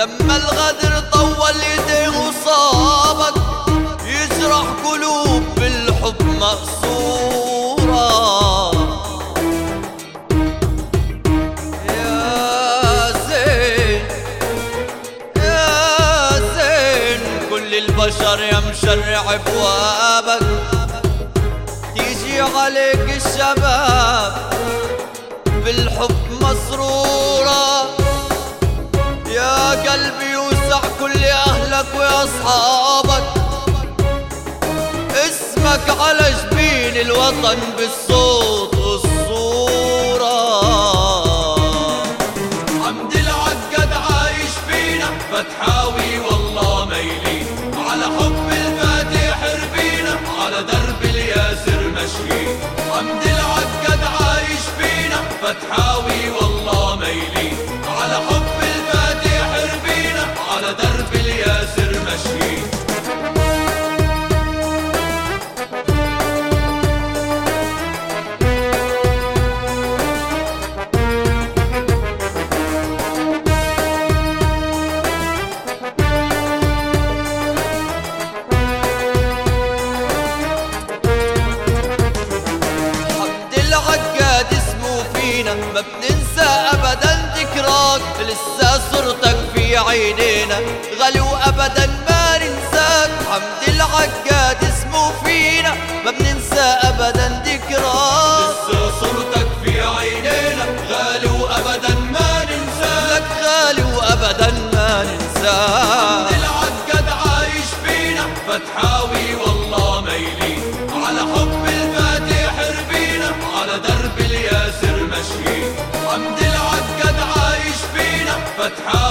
لما الغدر طول يديه وصابك يجرح قلوب بالحب مقصورة يا زين يا زين كل البشر يا مشرع بوابك تيجي عليك الشباب بالحب مسرورة أهلك وأصحابك اسمك على جبين الوطن بالصوت والصورة. حمد العقد عايش فينا فتحاوي والله ميلين. على حب الفاتح ربينا على درب الياسر مشيين. حمد العقد عايش فينا فتحاوي ما بننسى ابدا ذكراك لسه صورتك في عينينا. غالي وابدا ما ننساك. حمد العقاد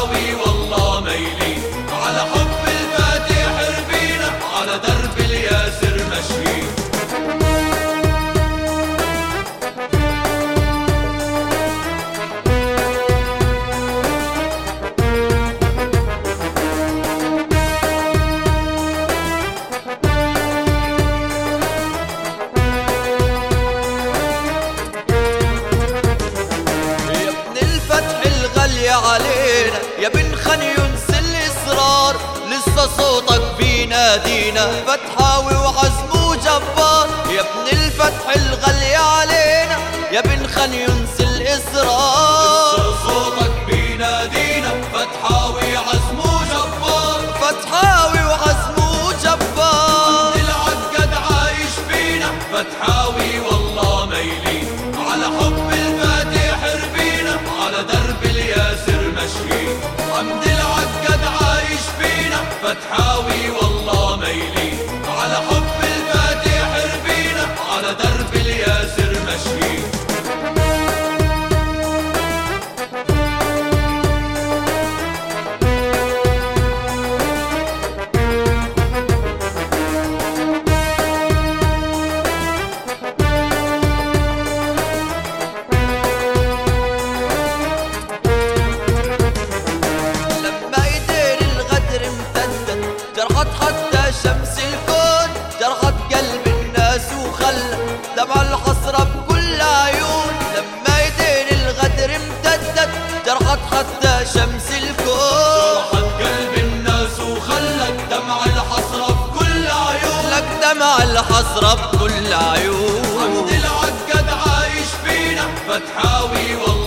فتحاوي والله يا بن خان ينسى الإصرار لسه صوتك بينادينا فتحاوي مشيين حمد العقد عايش فينا فتحاوي والله ميلين جرحت حتى شمس الكون جرحت قلب الناس وخلى دمع الحسرة بكل عيون. لما ايدين الغدر امتدت جرحت حتى شمس الكون. راحت قلب الناس وخلت دمع الحسرة بكل عيون. لك دمع الحسرة بكل عيون. حمد العقد عايش فينا فتحاوي والله